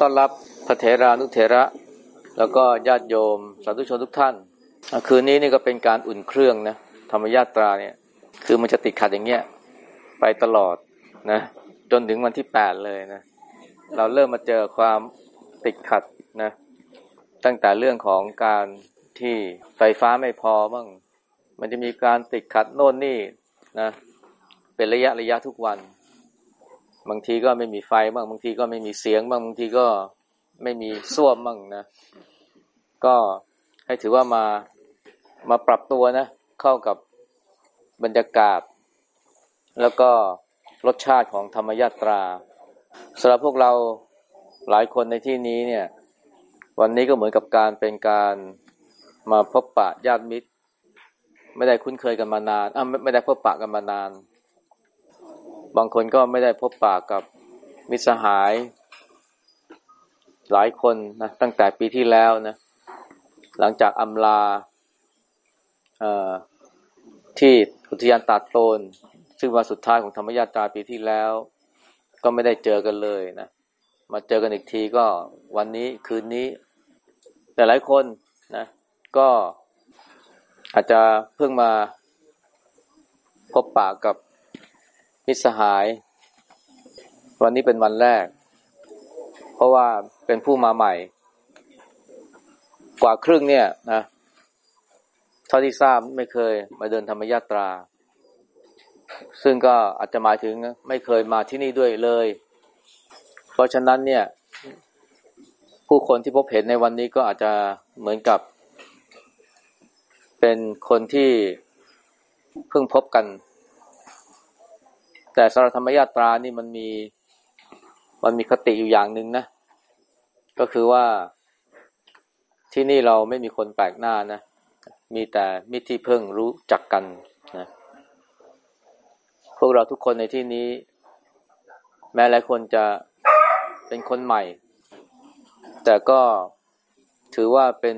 ต้อนรับพระเถรานุเถระ แล้วก็ญาติโยมสาธุชนทุกท่าน คืนนี้นี่ก็เป็นการอุ่นเครื่องนะธรรมญาตราเนี่ย คือมันจะติดขัดอย่างเงี้ยไปตลอดนะ จนถึงวันที่แปดเลยนะ เราเริ่มมาเจอความติดขัดนะ ตั้งแต่เรื่องของการที่ไฟฟ้าไม่พอบ้างมันจะมีการติดขัดโน่นนี่นะ เป็นระยะระยะทุกวัน บางทีก็ไม่มีไฟบ้างบางทีก็ไม่มีเสียงบ้างบางทีก็ไม่มีส้วมบ้างนะ ก็ให้ถือว่ามามาปรับตัวนะ เข้ากับบรรยากาศ แล้วก็รสชาติของธรรมยาตราสำหรับพวกเราหลายคนในที่นี้เนี่ย วันนี้ก็เหมือนกับการเป็นการมาพบปะญาติมิตร ไม่ได้คุ้นเคยกันมานานอะไม่ได้พบปะกันมานาน บางคนก็ไม่ได้พบปากกับมิตรสหาย หลายคนนะตั้งแต่ปีที่แล้วนะ หลังจากอำลาที่อุทยานตาดโตน ซึ่งวันสุดท้ายของธรรมญาตราปีที่แล้ว ก็ไม่ได้เจอกันเลยนะมาเจอกันอีกทีก็วันนี้คืนนี้ แต่หลายคนนะ ก็อาจจะเพิ่งมาพบปากกับ มิสหาย วันนี้เป็นวันแรก เพราะว่าเป็นผู้มาใหม่ กว่าครึ่งเนี่ยนะเท่าที่ทราบไม่เคยมาเดินธรรมยาตรา ซึ่งก็อาจจะหมายถึงไม่เคยมาที่นี่ด้วยเลย เพราะฉะนั้นเนี่ย ผู้คนที่พบเห็นในวันนี้ก็อาจจะเหมือนกับ เป็นคนที่เพิ่งพบกัน แต่สารธรรมยาตรานี่มันมีมันมีคติอยู่อย่างหนึ่งนะ ก็คือว่าที่นี่เราไม่มีคนแปลกหน้านะ มีแต่มิตรที่เพิ่งรู้จักกันนะพวกเราทุกคนในที่นี้ แม้หลายคนจะเป็นคนใหม่ แต่ก็ถือว่าเป็น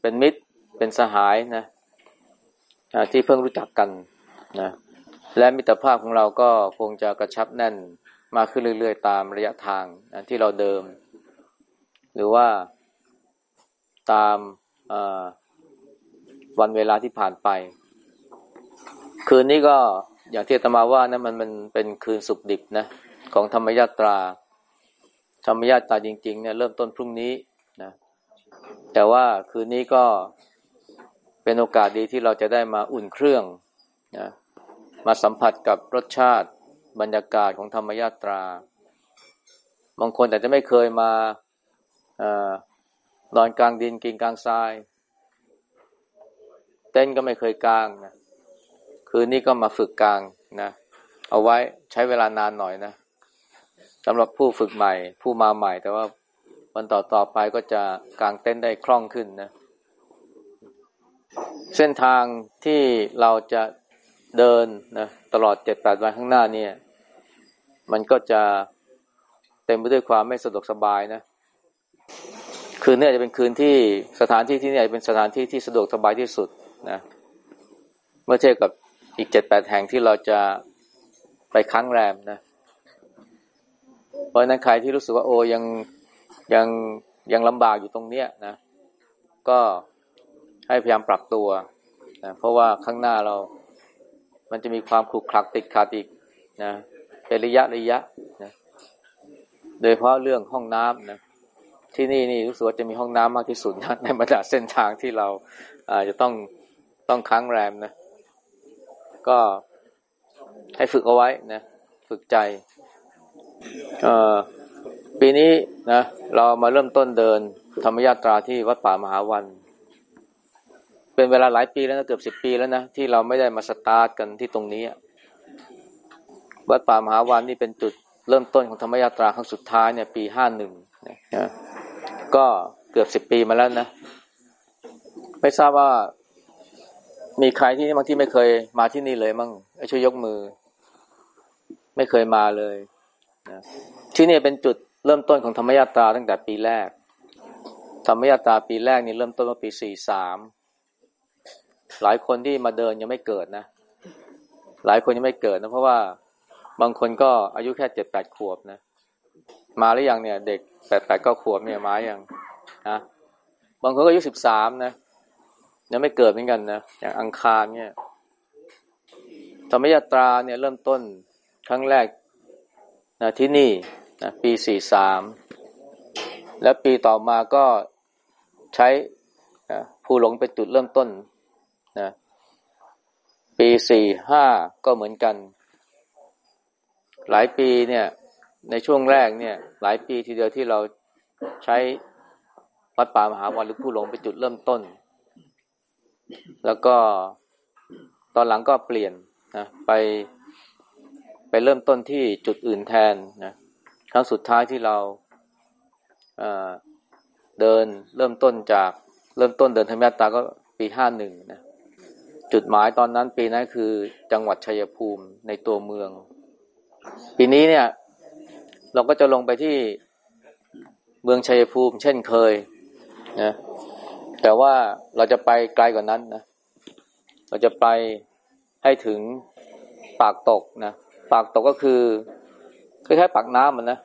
เป็นมิตรเป็นสหายนะที่เพิ่งรู้จักกันนะ และมิตรภาพของเราก็คงจะกระชับแน่นมากขึ้นเรื่อยๆ ตามระยะทางที่เราเดิม หรือว่าตามวันเวลาที่ผ่านไป คืนนี้ก็อย่างที่ตมาว่านะมันมันเป็นคืนสุขดิบนะของธรรมยาตรา ธรรมยาตราจริงๆเนี่ยเริ่มต้นพรุ่งนี้นะแต่ว่าคืนนี้ก็เป็นโอกาสดีที่เราจะได้มาอุ่นเครื่องนะ มาสัมผัสกับรสชาติบรรยากาศของธรรมยาตรา บางคนแต่จะไม่เคยมาอนอนกลางดินกินกลางทราย เต้นก็ไม่เคยกลางนะคืนนี้ก็มาฝึกกลางนะเอาไว้ใช้เวลานานหน่อยนะสำหรับผู้ฝึกใหม่ ผู้มาใหม่ แต่ว่าวันต่อต่อไปก็จะกลางเต้นได้คล่องขึ้นนะ เส้นทางที่เราจะ เดินนะตลอดเจ็ดแปดวันข้างหน้าเนี่ย มันก็จะเต็มไปด้วยความไม่สะดวกสบายนะคืนนี้จะเป็นคืนที่สถานที่ที่นี่จะเป็นสถานที่ที่สะดวกสบายที่สุดนะเมื่อเทียบกับอีกเจ็ดแปดแห่งที่เราจะไปค้างแรมนะเพราะนั้นใครที่รู้สึกว่าโอ้ยังยังยังลำบากอยู่ตรงเนี้ยนะ ก็ให้พยายามปรับตัวนะเพราะว่าข้างหน้าเรา มันจะมีความขรุขระติดขัดอีกนะเป็นระยะระยะนะโดยเพราะเรื่องห้องน้ำนะที่นี่นี่รู้สึกว่าจะมีห้องน้ำมากที่สุดนะในบรรดาเส้นทางที่เราอาจะต้องต้องค้างแรมนะก็ให้ฝึกเอาไว้นะฝึกใจเอ่อปีนี้นะเรามาเริ่มต้นเดินธรรมยาตราที่วัดป่ามหาวัน เป็นเวลาหลายปีแล้วนะเกือบสิบปีแล้วนะที่เราไม่ได้มาสตาร์ทกันที่ตรงนี้วัดป่ามหาวันนี่เป็นจุดเริ่มต้นของธรรมยาตราครั้งสุดท้ายเนี่ยปีห้าหนึ่งนะก็เกือบสิบปีมาแล้วนะ ไม่ทราบว่ามีใครที่บางที่ไม่เคยมาที่นี่เลยมั่งช่วยยกมือ ไม่เคยมาเลยนะที่นี่เป็นจุดเริ่มต้นของธรรมยาตราตั้งแต่ปีแรก ธรรมยาตราปีแรกนี่เริ่มต้นเมื่อปีสี่สาม หลายคนที่มาเดินยังไม่เกิดนะ หลายคนยังไม่เกิดนะ เพราะว่าบางคนก็อายุแค่เจ็ดแปดขวบนะ มาหรือยังเนี่ย เด็กแปดแปดก็ขวบเนี่ยมาอย่างนะบางคนก็อายุสิบสามนะยังไม่เกิดเหมือนกันนะอย่างอังคารเนี่ยธรรมยาตราเนี่ยเริ่มต้นครั้งแรกนะที่นี่นะปีสี่สามแล้วปีต่อมาก็ใช้ผู้หลงเป็นจุดเริ่มต้น ปีสี่ห้าก็เหมือนกัน หลายปีเนี่ย ในช่วงแรกเนี่ย หลายปีทีเดียวที่เราใช้วัดป่ามหาวันหรือผู้หลงเป็นจุดเริ่มต้น แล้วก็ตอนหลังก็เปลี่ยนนะไปไปเริ่มต้นที่จุดอื่นแทนนะครั้งสุดท้ายที่เราเดินเริ่มต้นจากเริ่มต้นเดินธรรมยาตาก็ปีห้าหนึ่งนะ จุดหมายตอนนั้นปีนั้นคือจังหวัดชัยภูมิในตัวเมือง ปีนี้เนี่ย เราก็จะลงไปที่เมืองชัยภูมิ เช่นเคยนะแต่ว่าเราจะไปไกลกว่านั้นนะ เราจะไปให้ถึงปากตกนะปากตกก็คือคล้ายๆปากน้ำมันนะ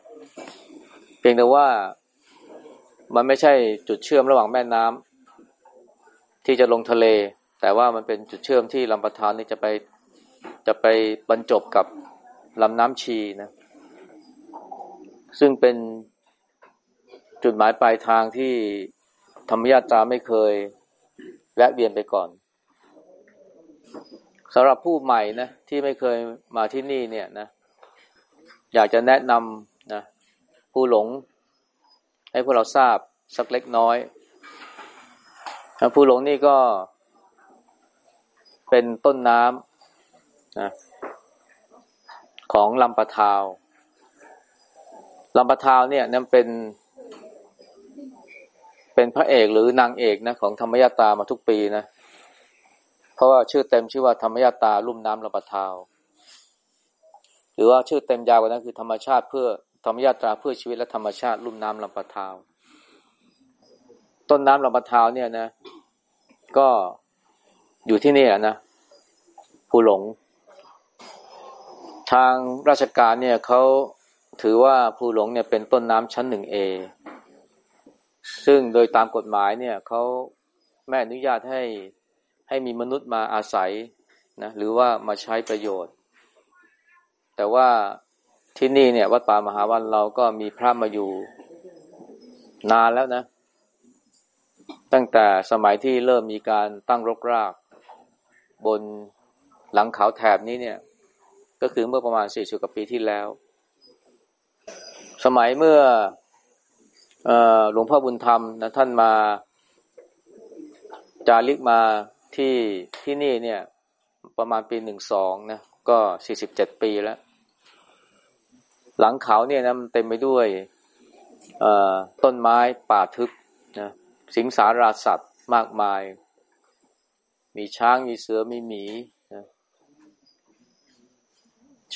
เพียงแต่ว่ามันไม่ใช่จุดเชื่อมระหว่างแม่น้ำที่จะลงทะเล แต่ว่ามันเป็นจุดเชื่อมที่ลำปะทานนี่จะไปจะไปบรรจบกับลำน้ำชีนะ ซึ่งเป็นจุดหมายปลายทางที่ธรรมญาตาไม่เคยแวะเวียนไปก่อนสำหรับผู้ใหม่นะที่ไม่เคยมาที่นี่เนี่ยนะ อยากจะแนะนำนะผู้หลง ให้พวกเราทราบสักเล็กน้อยผู้หลงนี่ก็ เป็นต้นน้ำนะของลำปะทาวลำปะทาวเนี่ยนั่นเป็น เป็นพระเอกหรือนางเอกนะของธรรมยตามาทุกปีนะ เพราะว่าชื่อเต็มชื่อว่าธรรมยตาลุ่มน้ำลำปะทาว หรือว่าชื่อเต็มยาวกว่านั้นคือธรรมชาติเพื่อธรรมยตาเพื่อชีวิตและธรรมชาติลุ่มน้ำลำปะทาว ต้นน้ำลำปะทาวเนี่ยนะ ก็อยู่ที่นี่นะ ผู้หลง ทางราชการเนี่ยเขาถือว่าภูหลงเนี่ยเป็นต้นน้ำชั้นหนึ่งเอซึ่งโดยตามกฎหมายเนี่ยเขาแม่อนุญาตให้ให้มีมนุษย์มาอาศัยนะหรือว่ามาใช้ประโยชน์ แต่ว่าที่นี่เนี่ยวัดป่ามหาวันเราก็มีพระมาอยู่นานแล้วนะ ตั้งแต่สมัยที่เริ่มมีการตั้งรกราก บน หลังเขาแถบนี้เนี่ย ก็คือเมื่อประมาณสี่สิบกว่าปีที่แล้ว สมัยเมื่อหลวงพ่อบุญธรรมนะท่านมาจาริกมาที่ที่นี่เนี่ย ประมาณปีหนึ่งสองนะก็สี่สิบเจ็ดปีแล้ว หลังเขาเนี่ยนะมันเต็มไปด้วยต้นไม้ป่าทึบนะสิงสาราสัตว์มากมาย มีช้างมีเสือมีหมี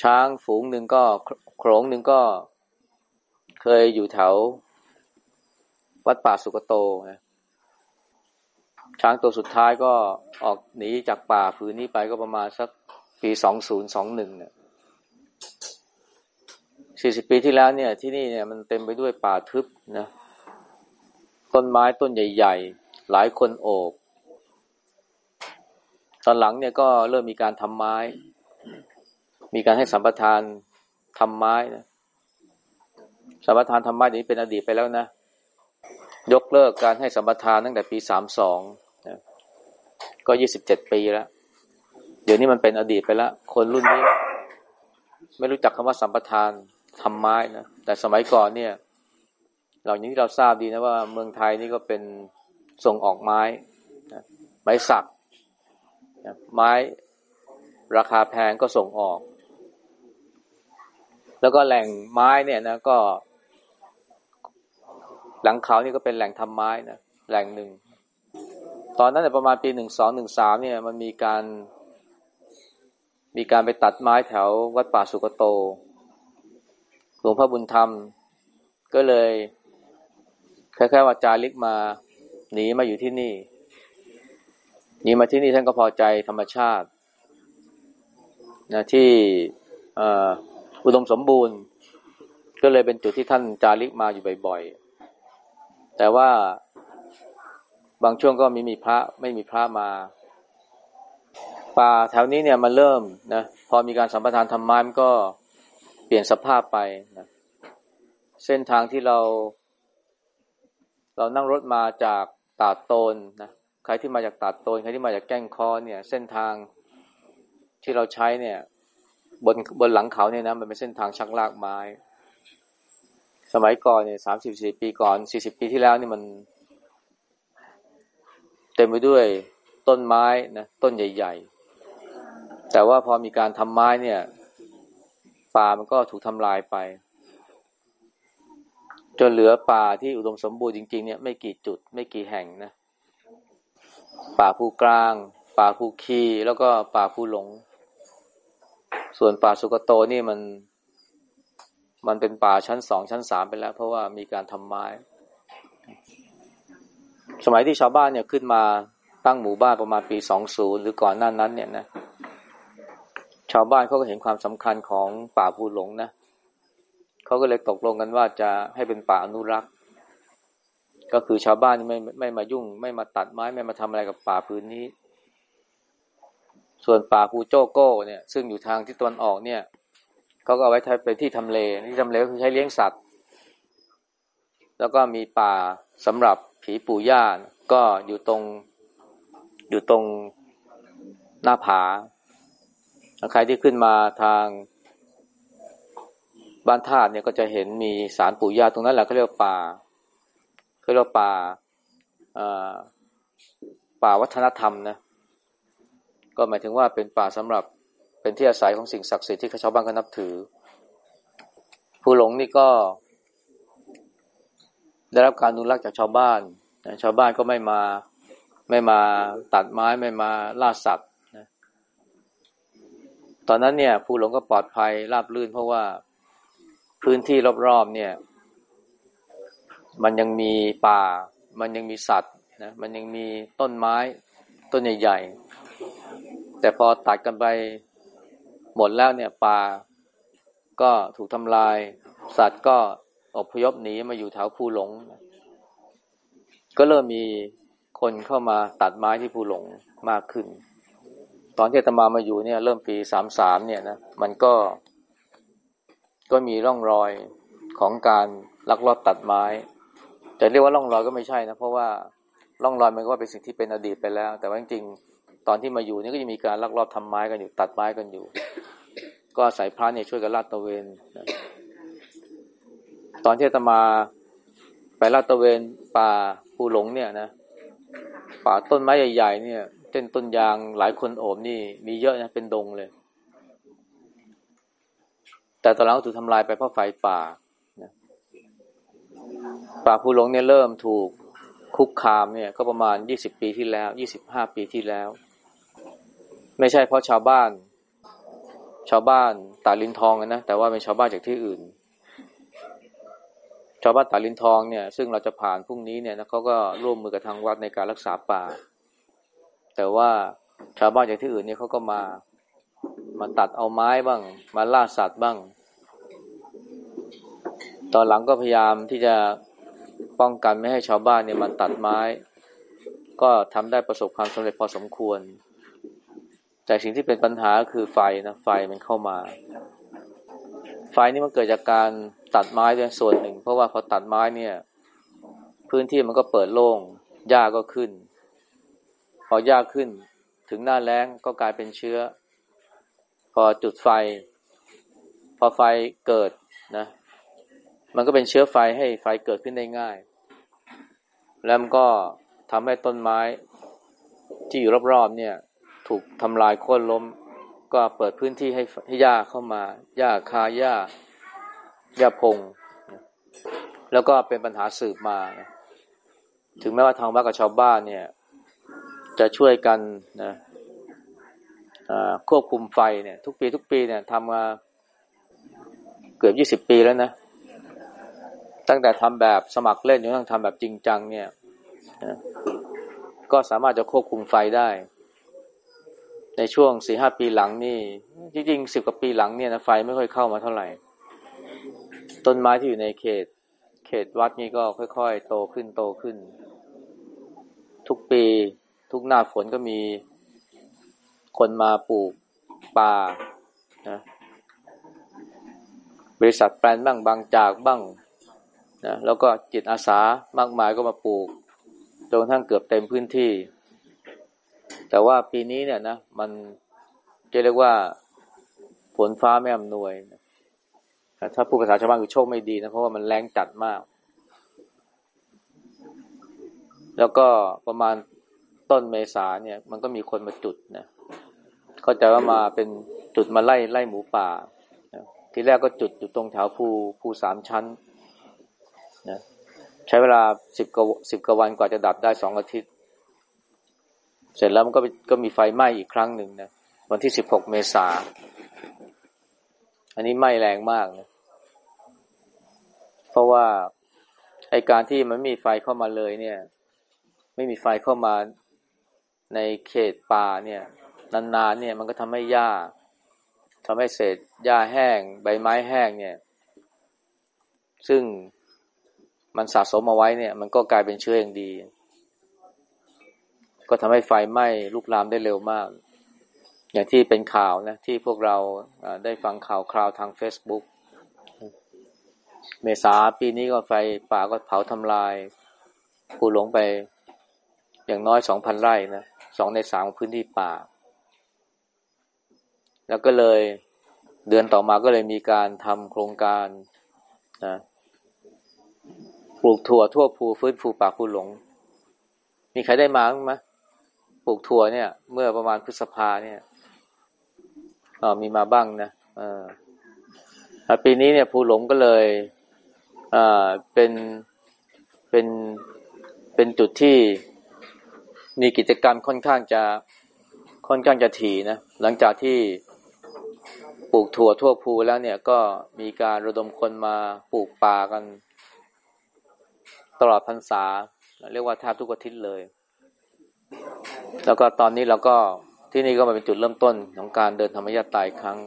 ช้างฝูงหนึ่งก็โขลงหนึ่งก็เคยอยู่แถว วัดป่าสุกโตนะช้างตัวสุดท้ายก็ออกหนีจากป่าผืนนี้ไปก็ประมาณสักปีสองศูนย์สองหนึ่งเนี่ยสี่สิบปีที่แล้วเนี่ย ที่นี่เนี่ยมันเต็มไปด้วยป่าทึบนะต้นไม้ต้นใหญ่ ๆ หลายคนโอบ ตอนหลังเนี่ยก็เริ่มมีการทำไม้ มีการให้สัมปทานทำไม้นะสัมปทานทำไม้นี้เป็นอดีตไปแล้วนะ ยกเลิกการให้สัมปทานตั้งแต่ปีสามสองก็ยี่สิบเจ็ดปีแล้ว เดี๋ยวนี้มันเป็นอดีตไปแล้ว คนรุ่นนี้ ไม่รู้จักคำว่าสัมปทานทำไม้นะ แต่สมัยก่อนเนี่ยเราอย่างที่เราทราบดีนะว่าเมืองไทยนี่ก็เป็นส่งออกไม้นะไม้สักนะไม้ราคาแพงก็ส่งออก แล้วก็แหล่งไม้เนี่ยนะก็ หลังเขานี่ก็เป็นแหล่งทำไม้นะแหล่งหนึ่ง ตอนนั้นเนี่ยประมาณปีหนึ่งสองหนึ่งสามเนี่ย มันมีการ มีการไปตัดไม้แถววัดป่าสุกโต หลวงพ่อบุญธรรม ก็เลยคล้ายๆว่าจาริกมาหนีมาอยู่ที่นี่หนีมาที่นี่ท่านก็พอใจธรรมชาตินะที่ อุดมสมบูรณ์ ก็เลยเป็นจุดที่ท่านจาริกมาอยู่บ่อยๆ แต่ว่าบางช่วงก็มีมีพระไม่มีพระมา ป่าแถวนี้เนี่ยมันเริ่มนะพอมีการสัมปทานธรรมะมันก็เปลี่ยนสภาพไปนะเส้นทางที่เรา เรานั่งรถมาจากตาดโตนนะใครที่มาจากตาดโตนใครที่มาจากแก้งคอเนี่ย เส้นทางที่เราใช้เนี่ย บนบนหลังเขาเนี่ยนะมันเป็นเส้นทางชักลากไม้ สมัยก่อนเนี่ยสามสิบสี่ปีก่อนสี่สิบปีที่แล้วนี่มัน เต็มไปด้วยต้นไม้นะต้นใหญ่ ๆ แต่ว่าพอมีการทำไม้เนี่ย ป่ามันก็ถูกทำลายไป จนเหลือป่าที่อุดมสมบูรณ์จริง ๆ เนี่ยไม่กี่จุดไม่กี่แห่งนะ ป่าภูกลาง ป่าภูคีแล้วก็ป่าภูหลง ส่วนป่าสุกโตนี่มัน มันเป็นป่าชั้นสองชั้นสามไปแล้ว เพราะว่ามีการทำไม้ สมัยที่ชาวบ้านเนี่ยขึ้นมาตั้งหมู่บ้านประมาณปีสองศูนย์หรือก่อนหน้านั้น เนี่ยนะ ชาวบ้านเขาก็เห็นความสำคัญของป่าภูหลงนะเขาก็เลยตกลงกันว่าจะให้เป็นป่าอนุรักษ์ ก็คือชาวบ้านไม่ไม่มายุ่ง ไม่มาตัดไม้ไม่มาทำอะไรกับป่าพื้นนี้ ส่วนป่าภูโจโก้เนี่ย ซึ่งอยู่ทางที่ตะวันออกเนี่ยเขาก็เอาไว้เป็นที่ทำเลที่ทำเลก็คือใช้เลี้ยงสัตว์ แล้วก็มีป่าสำหรับผีปู่ย่าก็อยู่ตรงอยู่ตรงหน้าผาใครที่ขึ้นมาทางบ้านธาตุเนี่ยก็จะเห็นมีสารปู่ย่าตรงนั้นแหละเขาเรียกป่าเขาเรียกป่าป่าวัฒนธรรมนะ ก็หมายถึงว่าเป็นป่าสำหรับเป็นที่อาศัยของสิ่งศักดิ์สิทธิ์ที่ชาวบ้านก็นับถือ ผู้หลงนี่ก็ ได้รับการอนุรักษ์จากชาวบ้านชาวบ้านก็ไม่มาไม่มาตัดไม้ไม่มาล่าสัตว์นะตอนนั้นเนี่ย ผู้หลงก็ปลอดภัยราบรื่น เพราะว่าพื้นที่รอบๆเนี่ย มันยังมีป่า มันยังมีสัตว์นะมันยังมีต้นไม้ต้นใหญ่ๆ แต่พอตัดกันไปหมดแล้วเนี่ยป่าก็ถูกทำลาย สัตว์ก็อพยพหนีมาอยู่แถวภูหลง ก็เริ่มมีคนเข้ามาตัดไม้ที่ภูหลงมากขึ้น ตอนที่ตมามาอยู่เนี่ย เริ่มปีสามสามเนี่ยนะมันก็ ก็มีร่องรอยของการลักลอบตัดไม้จะเรียกว่าร่องรอยก็ไม่ใช่นะเพราะว่าร่องรอยมันก็เป็นสิ่งที่เป็นอดีตไปแล้ว แต่ว่าจริง ตอนที่มาอยู่นี่ก็ยังมีการลักลอบทำไม้กันอยู่ ตัดไม้กันอยู่ ก็อาศัยพระเนี่ยช่วยกันลาดตะเวนตอนที่ตมาไปลาดตะเวนป่าภูหลงเนี่ยนะป่าต้นไม้ใหญ่ๆเนี่ยเต้นต้นยางหลายคนโอบนี่ มีเยอะนะเป็นดงเลย แต่ตอนหลังถูกทำลายไปเพราะไฟป่าป่าภูหลงเนี่ยเริ่มถูกคุกคามเนี่ย ก็ประมาณยี่สิบปีที่แล้วยี่สิบห้าปีที่แล้ว ไม่ใช่เพราะชาวบ้าน ชาวบ้านตาลินทองนะแต่ว่าเป็นชาวบ้านจากที่อื่น ชาวบ้านตาลินทองเนี่ย ซึ่งเราจะผ่านพรุ่งนี้เนี่ยนะเขาก็ร่วมมือกับทางวัดในการรักษาป่า แต่ว่าชาวบ้านจากที่อื่นเนี่ยเขาก็มามาตัดเอาไม้บ้าง มาล่าสัตว์บ้าง ตอนหลังก็พยายามที่จะป้องกันไม่ให้ชาวบ้านเนี่ยมาตัดไม้ ก็ทำได้ประสบความสำเร็จพอสมควร แต่สิ่งที่เป็นปัญหาคือไฟนะไฟมันเข้ามา ไฟนี่มันเกิดจากการตัดไม้ด้วยส่วนหนึ่ง เพราะว่าพอตัดไม้เนี่ย พื้นที่มันก็เปิดโล่งหญ้าก็ขึ้น พอหญ้าขึ้น ถึงหน้าแล้งก็กลายเป็นเชื้อ พอจุดไฟ พอไฟเกิดนะ มันก็เป็นเชื้อไฟให้ไฟเกิดขึ้นได้ง่าย แล้วมันก็ทำให้ต้นไม้ที่อยู่รอบๆเนี่ย ถูกทำลายโค่นล้ม ก็เปิดพื้นที่ให้ให้หญ้าเข้ามาหญ้าคาหญ้ายาพง แล้วก็เป็นปัญหาสืบมาถึงแม้ว่าทางวัดกับชาวบ้านเนี่ย จะช่วยกันนะควบคุมไฟเนี่ย ทุกปีทุกปีเนี่ยทำมาเกือบยี่สิบปีแล้วนะ ตั้งแต่ทำแบบสมัครเล่นจนทั้งทำแบบจริงจังเนี่ยนะก็สามารถจะควบคุมไฟได้ ในช่วงสี่ห้าปีหลังนี่ จริงๆสิบกว่าปีหลังเนี่ยนะไฟไม่ค่อยเข้ามาเท่าไหร่ ต้นไม้ที่อยู่ในเขต เขตวัดนี่ก็ค่อย ๆ โตขึ้นโตขึ้น ทุกปีทุกหน้าฝนก็มีคนมาปลูกป่านะบริษัทแปลนบ้างบางจากบ้างนะแล้วก็จิตอาสามากมายก็มาปลูกจนทั้งเกือบเต็มพื้นที่ แต่ว่าปีนี้เนี่ยนะมันจะเรียกว่าฝนฟ้าไม่อำนวยนะถ้าผู้ภาษาชาวบ้านคือโชคไม่ดีนะเพราะว่ามันแรงจัดมาก แล้วก็ประมาณต้นเมษาเนี่ย มันก็มีคนมาจุดนะเข้าใจว่ามาเป็นจุดมาไล่ไล่หมูป่าทีแรกก็จุดอยู่ตรงแถวภูภูสามชั้นนะใช้เวลาสิบกว่าสิบกว่าวันกว่าจะดับได้สองอาทิตย์ เสร็จแล้วมันก็ก็มีไฟไหม้อีกครั้งหนึ่งนะวันที่สิบหกเมษาอันนี้ไหม้แรงมากนะเพราะว่าไอการที่มันมีไฟเข้ามาเลยเนี่ย ไม่มีไฟเข้ามาในเขตป่าเนี่ยนานๆเนี่ยมันก็ทำให้หญ้าทำให้เศษหญ้าแห้ง ใบไม้แห้งเนี่ย ซึ่งมันสะสมเอาไว้เนี่ย มันก็กลายเป็นเชื้ออย่างดี ก็ทำให้ไฟไหม้ลุกลามได้เร็วมาก อย่างที่เป็นข่าวนะ ที่พวกเราได้ฟังข่าวคราวทาง Facebook เมษาปีนี้ก็ไฟป่าก็เผาทำลายผูหลงไปอย่างน้อยสองพันไร่นะสองในสามพื้นที่ป่า แล้วก็เลยเดือนต่อมาก็เลยมีการทำโครงการนะปลูกถั่วทั่วภูฟื้นฟูป่าภูหลง มีใครได้มาไหม ลูกถั่วเนี่ย เมื่อประมาณพฤษภาเนี่ยมีมาบ้างนะปีนี้เนี่ยภูหลงก็เลยเป็นเป็นเป็นจุดที่มีกิจกรรมค่อนข้างจะค่อนข้างจะถี่นะหลังจากที่ปลูกถั่วทั่วภูแล้วเนี่ยก็มีการระดมคนมาปลูกป่ากัน ตลอดพรรษา เรียกว่าแทบทุกอาทิตย์เลย แล้วก็ตอนนี้เราก็ที่นี่ก็มาเป็นจุดเริ่มต้นของการเดินธรรมยาตายครั้ง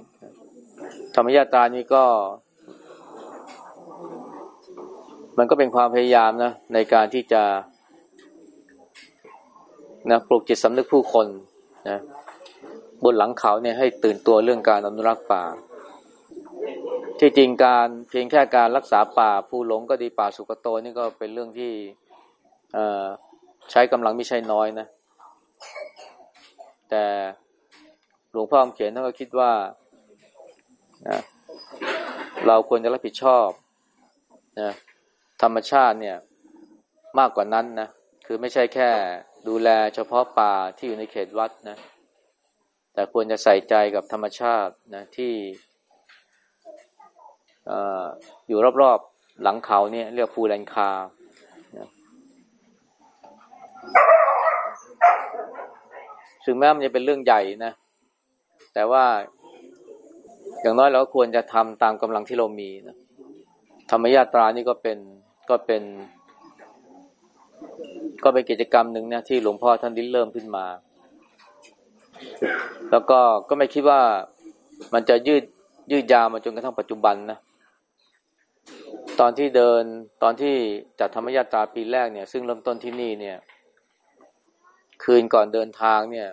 ธรรมยาตานี้ก็ มันก็เป็นความพยายามนะในการที่จะนะปลูกจิตสำนึกผู้คนนะบนหลังเขาเนี่ยให้ตื่นตัวเรื่องการอนุรักษ์ป่า ที่จริงการเพียงแค่การรักษาป่าผู้หลงก็ดีป่าสุกโตนี่ก็เป็นเรื่องที่ใช้กำลังไม่ใช่น้อยนะ แต่หลวงพ่อเขียนท่านก็คิดว่านะเราควรจะรับผิดชอบนะธรรมชาติเนี่ยมากกว่านั้นนะคือไม่ใช่แค่ดูแลเฉพาะป่าที่อยู่ในเขตวัดนะแต่ควรจะใส่ใจกับธรรมชาตินะที่อยู่รอบๆหลังเขาเนี่ยเรียกภูแลนคา ถึงแม้มันจะเป็นเรื่องใหญ่นะ แต่ว่าอย่างน้อยเราควรจะทำตามกำลังที่เรามีนะธรรมยาตรานี่ก็เป็นก็เป็น ก็เป็นกิจกรรมหนึ่งนะที่หลวงพ่อท่านดิ้นเริ่มขึ้นมา แล้วก็ก็ไม่คิดว่ามันจะยืดยืดยาวมาจนกระทั่งปัจจุบันนะตอนที่เดินตอนที่จัดธรรมยาตราปีแรกเนี่ย ซึ่งเริ่มต้นที่นี่เนี่ย คืนก่อนเดินทางเนี่ย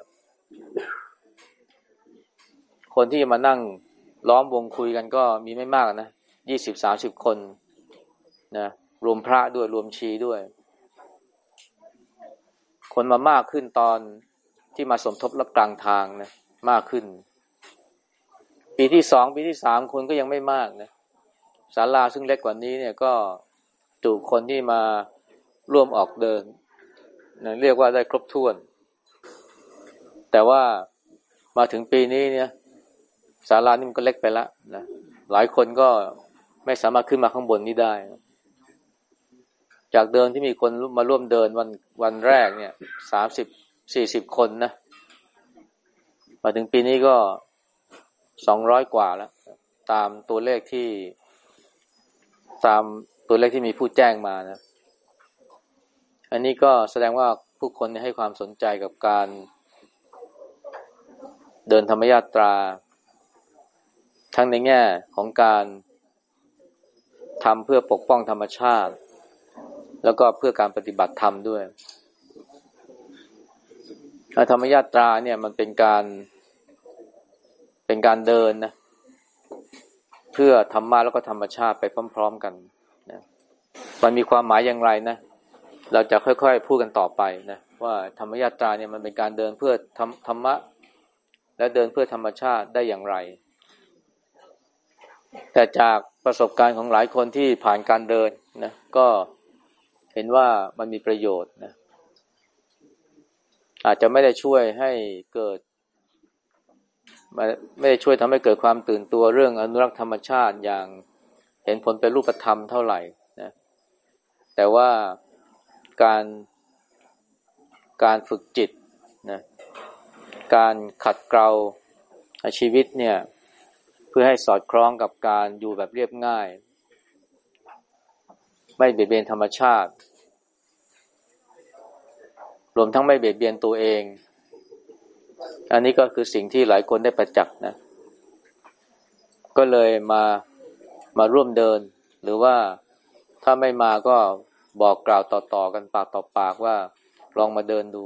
คนที่มานั่งล้อมวงคุยกันก็มีไม่มากนะยี่สิบสาสิบคนนะรวมพระด้วยรวมชีด้วย คนมามากขึ้นตอนที่มาสมทบรับกลางทางนะมากขึ้น ปีที่สองปีที่สามคนก็ยังไม่มากนะศาลาซึ่งเล็กกว่านี้เนี่ยก็จุคนที่มาร่วมออกเดิน เรียกว่าได้ครบถ้วน แต่ว่ามาถึงปีนี้เนี่ยศาลานี่มันก็เล็กไปแล้วนะหลายคนก็ไม่สามารถขึ้นมาข้างบนนี้ได้ จากเดินที่มีคนมาร่วมเดินวันวันแรกเนี่ยสามสิบสี่สิบคนนะ มาถึงปีนี้ก็สองร้อยกว่าแล้ว ตามตัวเลขที่ ตามตัวเลขที่มีผู้แจ้งมานะ อันนี้ก็แสดงว่าผู้คนให้ความสนใจกับการเดินธรรมยาตรา ทั้งในแง่ของการทำเพื่อปกป้องธรรมชาติ แล้วก็เพื่อการปฏิบัติธรรมด้วยธรรมยาตราเนี่ยมันเป็นการเป็นการเดินนะเพื่อธรรมะแล้วก็ธรรมชาติไปพร้อม ๆกันนะมันมีความหมายอย่างไรนะ เราจะค่อยๆพูดกันต่อไปนะว่าธรรมยาตราเนี่ยมันเป็นการเดินเพื่อธรรธรรมะ และเดินเพื่อธรรมชาติได้อย่างไร แต่จากประสบการณ์ของหลายคนที่ผ่านการเดินนะก็เห็นว่ามันมีประโยชน์นะอาจจะไม่ได้ช่วยให้เกิด ไม่ได้ช่วยทำให้เกิดความตื่นตัวเรื่องอนุรักษ์ธรรมชาติอย่างเห็นผลเป็นรูปธรรมเท่าไหร่นะแต่ว่า การการฝึกจิตนะการขัดเกลาชีวิตเนี่ย เพื่อให้สอดคล้องกับการอยู่แบบเรียบง่าย ไม่เบียดเบียนธรรมชาติ รวมทั้งไม่เบียดเบียนตัวเอง อันนี้ก็คือสิ่งที่หลายคนได้ประจักษ์นะ ก็เลยมามาร่วมเดิน หรือว่าถ้าไม่มาก็ บอกกล่าวต่อๆกันปากต่อปากว่าลองมาเดินดู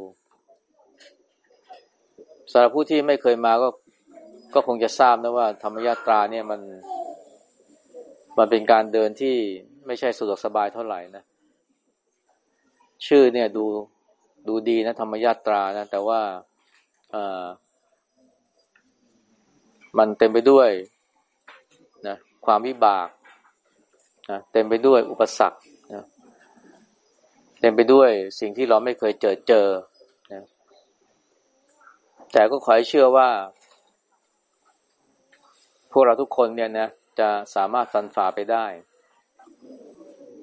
สำหรับผู้ที่ไม่เคยมาก็ก็คงจะทราบนะว่า ธรรมยาตราเนี่ยมัน มันเป็นการเดินที่ไม่ใช่สะดวกสบายเท่าไหร่นะชื่อเนี่ยดูดูดีนะ ธรรมยาตรานะ แต่ว่ามันเต็มไปด้วยนะความวิบากนะเต็มไปด้วยอุปสรรค เต็มไปด้วยสิ่งที่เราไม่เคยเจอเจอนะแต่ก็ขอให้เชื่อว่า พวกเราทุกคนเนี่ยนะจะสามารถฟันฝ่าไปได้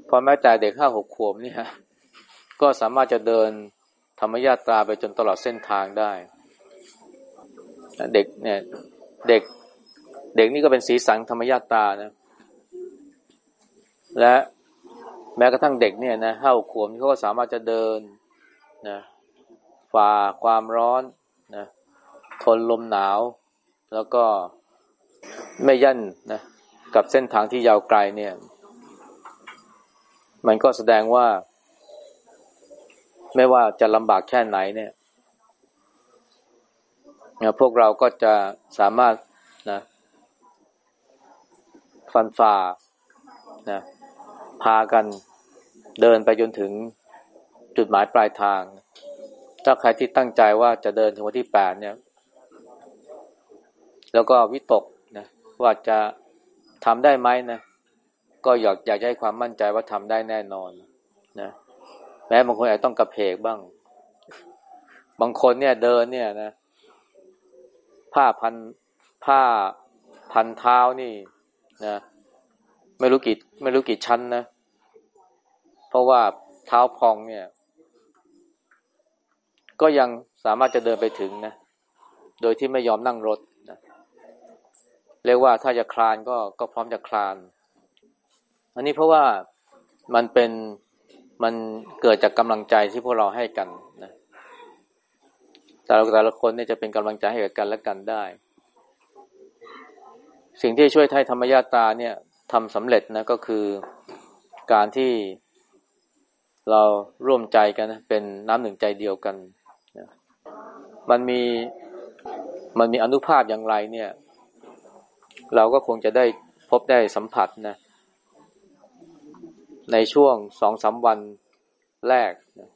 พอแม้แต่เด็กห้าหกขวบเนี่ยก็สามารถจะเดินธรรมยาตราไปจนตลอดเส้นทางได้ เด็กเนี่ยเด็ก เด็กนี่ก็เป็นสีสันธรรมญาตานะ และ แม้กระทั่งเด็กเนี่ยนะห้าขวบเขาก็สามารถจะเดินนะฝ่าความร้อนนะทนลมหนาว แล้วก็ไม่ยั่นนะกับเส้นทางที่ยาวไกลเนี่ย มันก็แสดงว่า ไม่ว่าจะลำบากแค่ไหนเนี่ยนะพวกเราก็จะสามารถนะฟันฝ่า พากันเดินไปจนถึงจุดหมายปลายทาง ถ้าใครที่ตั้งใจว่าจะเดินถึงวันที่แปดเนี่ย แล้วก็วิตกนะว่าจะทำได้ไหมนะ ก็อยากอยากให้ความมั่นใจว่าทำได้แน่นอนนะแม้บางคนอาจต้องกระเพกบ้าง บางคนเนี่ยเดินเนี่ยนะผ้าพันผ้าพันเท้านี่นะ ไม่รู้กี่ไม่รู้กี่ชั้นนะ เพราะว่าเท้าพองเนี่ย ก็ยังสามารถจะเดินไปถึงนะ โดยที่ไม่ยอมนั่งรถนะเรียกว่าถ้าจะคลานก็ก็พร้อมจะคลาน อันนี้เพราะว่ามันเป็นมันเกิดจากกำลังใจที่พวกเราให้กันนะแต่ละแต่ละคนเนี่ยจะเป็นกำลังใจให้กับกันและกันได้ สิ่งที่ช่วยไทยธรรมญาตาเนี่ย ทำสำเร็จนะก็คือการที่เราร่วมใจกันนะเป็นน้ำหนึ่งใจเดียวกันนะมันมีมันมีอนุภาพอย่างไรเนี่ย เราก็คงจะได้พบได้สัมผัสนะ ในช่วงสองสาวันแรกนะ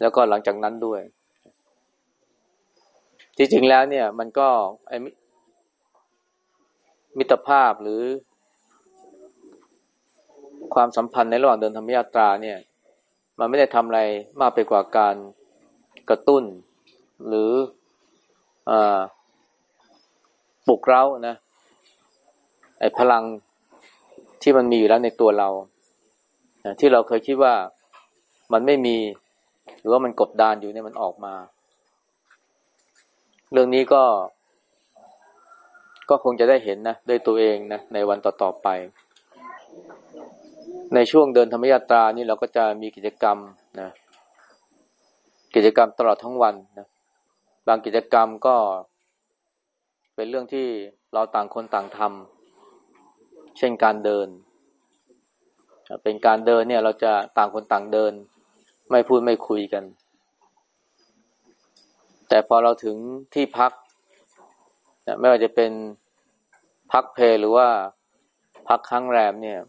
แล้วก็หลังจากนั้นด้วยจริงๆแล้วเนี่ย มันก็ไอมิตรภาพหรือ ความสัมพันธ์ในระหว่างเดินธรรมยาตราเนี่ย มันไม่ได้ทำอะไรมากไปกว่าการกระตุ้น หรืออปลุกเร้านะไอพลังที่มันมีอยู่แล้วในตัวเราที่เราเคยคิดว่ามันไม่มี หรือว่ามันกดดานอยู่เนี่ยมันออกมา เรื่องนี้ก็ ก็คงจะได้เห็นนะด้วยตัวเองนะในวันต่อๆไป ในช่วงเดินธรรมยาตรานี่เราก็จะมีกิจกรรมนะกิจกรรมตลอดทั้งวันนะบางกิจกรรมก็เป็นเรื่องที่เราต่างคนต่างทำเช่นการเดิน เป็นการเดินเนี่ยเราจะต่างคนต่างเดิน ไม่พูดไม่คุยกัน แต่พอเราถึงที่พักไม่ว่าจะเป็นพักเพลหรือว่าพักค้างแรมเนี่ย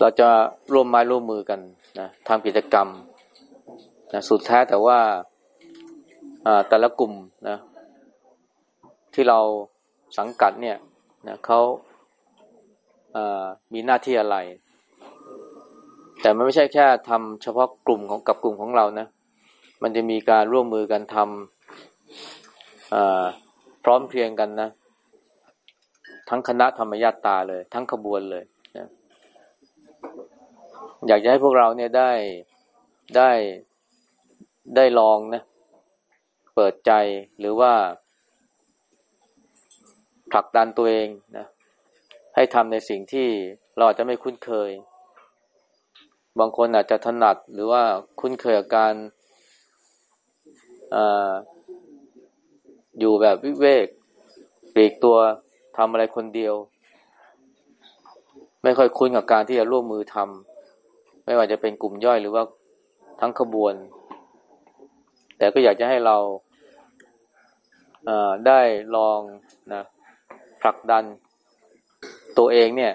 เราจะร่วมไม้ร่วมมือกันนะทำกิจกรรมนะสุดแท้แต่ว่าแต่ละกลุ่มนะ ที่เราสังกัดเนี่ยนะเขามีหน้าที่อะไร แต่มันไม่ใช่แค่ทำเฉพาะกลุ่มของกับกลุ่มของเรานะ มันจะมีการร่วมมือกันทำพร้อมเพรียงกันนะ ทั้งคณะธรรมญาตาเลย ทั้งขบวนเลย อยากจะให้พวกเราเนี่ยได้ได้ได้ลองนะ เปิดใจหรือว่าผลักดันตัวเองนะ ให้ทำในสิ่งที่เราอาจจะไม่คุ้นเคย บางคนอาจจะถนัดหรือว่าคุ้นเคยกับการออยู่แบบวิเวกปลีกตัวทำอะไรคนเดียว ไม่ค่อยคุ้นกับการที่จะร่วมมือทำ ไม่ว่าจะเป็นกลุ่มย่อยหรือว่าทั้งขบวน แต่ก็อยากจะให้เราได้ลองนะผลักดันตัวเองเนี่ย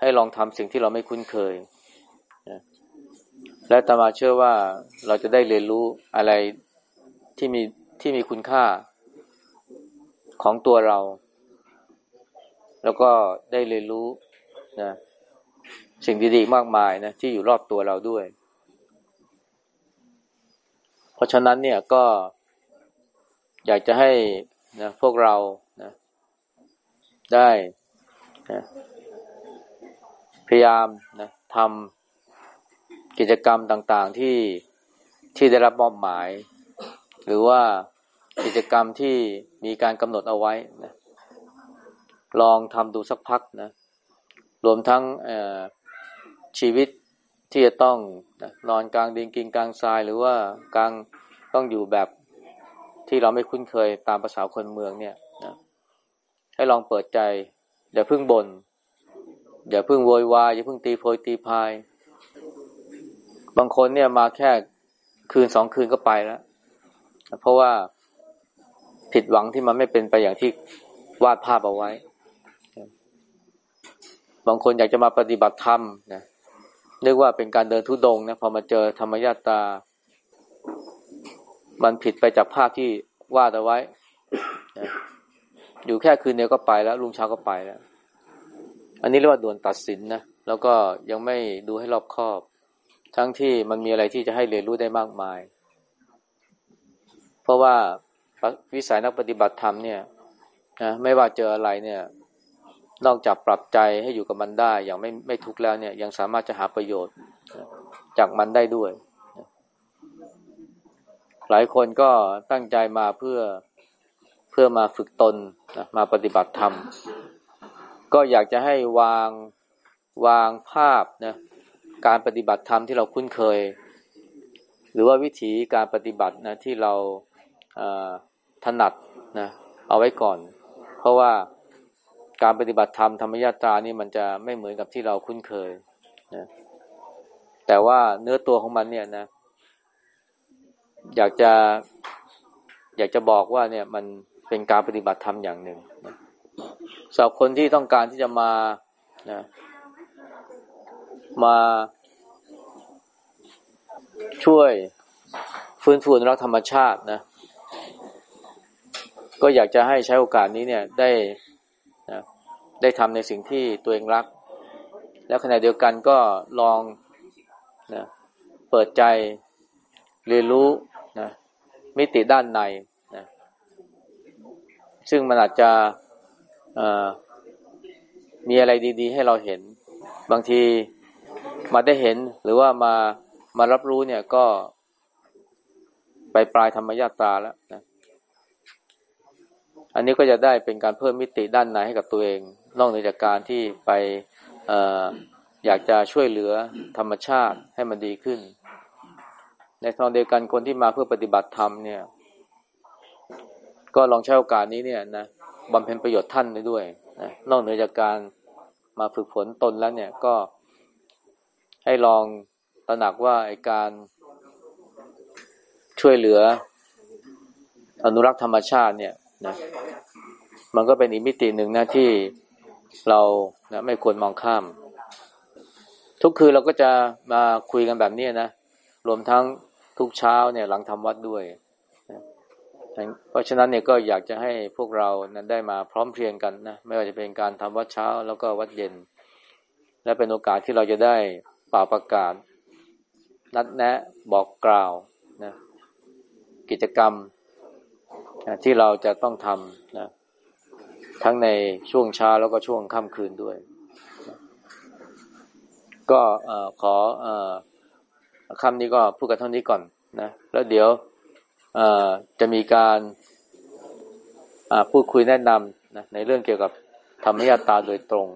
ให้ลองทำสิ่งที่เราไม่คุ้นเคยและตมาเชื่อว่าเราจะได้เรียนรู้อะไรที่มีที่มีคุณค่าของตัวเรา แล้วก็ได้เรียนรู้นะ สิ่งดีๆมากมายนะที่อยู่รอบตัวเราด้วย เพราะฉะนั้นเนี่ยก็อยากจะให้นะพวกเรานะได้นะพยายามนะทำกิจกรรมต่างๆที่ที่ได้รับมอบหมาย หรือว่ากิจกรรมที่มีการกำหนดเอาไว้นะลองทำดูสักพักนะ รวมทั้ง ชีวิตที่จะต้องนอนกลางดินกินกลางทราย หรือว่ากลางต้องอยู่แบบที่เราไม่คุ้นเคยตามภาษาคนเมืองเนี่ยนะให้ลองเปิดใจ อย่าพึ่งบน่นอย่าพึ่งโวยวายอย่าพึ่งตีโพยตีพาย บางคนเนี่ยมาแค่คืนสองคืนก็ไปแล้ว เพราะว่าผิดหวังที่มันไม่เป็นไปอย่างที่วาดภาพเอาไว้ บางคนอยากจะมาปฏิบัติธรรมนะ เรียกว่าเป็นการเดินทุดงนะพอมาเจอธรรมญาตา มันผิดไปจากภาพที่วาดเอาไว้ อยู่แค่คืนเดียวก็ไปแล้วลุงเช้าก็ไปแล้ว อันนี้เรียกว่าด่วนตัดสินนะแล้วก็ยังไม่ดูให้รอบคอบ ทั้งที่มันมีอะไรที่จะให้เรียนรู้ได้มากมาย เพราะว่าวิสัยนักปฏิบัติธรรมเนี่ยนะไม่ว่าเจออะไรเนี่ย นอกจากปรับใจให้อยู่กับมันได้ อย่างไม่ไม่ทุกข์แล้วเนี่ย ยังสามารถจะหาประโยชน์จากมันได้ด้วย หลายคนก็ตั้งใจมาเพื่อเพื่อมาฝึกตนมาปฏิบัติธรรม ก็อยากจะให้วางวางภาพนะการปฏิบัติธรรมที่เราคุ้นเคย หรือว่าวิธีการปฏิบัตินะที่เราถนัดนะเอาไว้ก่อน เพราะว่า การปฏิบัติธรรมธรรมยาตรานี่มันจะไม่เหมือนกับที่เราคุ้นเคยนะแต่ว่าเนื้อตัวของมันเนี่ยนะ อยากจะอยากจะบอกว่าเนี่ยมันเป็นการปฏิบัติธรรมอย่างหนึ่งสำหรับคนที่ต้องการที่จะมานะมาช่วยฟื้นฟูรักธรรมชาตินะ ก็อยากจะให้ใช้โอกาสนี้เนี่ยได้ ได้ทำในสิ่งที่ตัวเองรัก แล้วขณะเดียวกันก็ลองนะเปิดใจเรียนรู้นะมิติด้านในซึ่งมันอาจจะมีอะไรดี ๆ ให้เราเห็น บางทีมาได้เห็นหรือว่ามามารับรู้เนี่ยก็ไปปลายธรรมญาตราแล้วนะ อันนี้ก็จะได้เป็นการเพิ่มมิติด้านในให้กับตัวเอง นอกจากการที่ไปออยากจะช่วยเหลือธรรมชาติให้มันดีขึ้น ในตอนเดียวกันคนที่มาเพื่อปฏิบัติธรรมเนี่ย ก็ลองใช้โอกาสนี้เนี่ยนะบำเพ็ญประโยชน์ท่านได้ด้วยนะนอกเหนือจากการมาฝึกฝนตนแล้วเนี่ยก็ให้ลองตระหนักว่าไอการช่วยเหลือ อนุรักษ์ธรรมชาติเนี่ยนะมันก็เป็นอีกมิติหนึ่งนะที่ เรานะไม่ควรมองข้าม ทุกคืนเราก็จะมาคุยกันแบบนี้นะ รวมทั้งทุกเช้าเนี่ยหลังทำวัดด้วยเพราะฉะนั้นเนี่ยก็อยากจะให้พวกเรานั้นได้มาพร้อมเพรียงกันนะไม่ว่าจะเป็นการทำวัดเช้าแล้วก็วัดเย็น และเป็นโอกาสที่เราจะได้ป่าประกาศ นัดแนะบอกกล่าวนะกิจกรรมนะที่เราจะต้องทำนะ ทั้งในช่วงเช้าแล้วก็ช่วงค่ำคืนด้วย ก็ขอคำนี้ก็พูดกันเท่านี้ก่อนนะ แล้วเดี๋ยวจะมีการพูดคุยแนะนำนะในเรื่องเกี่ยวกับธรรมยตาโดยตรง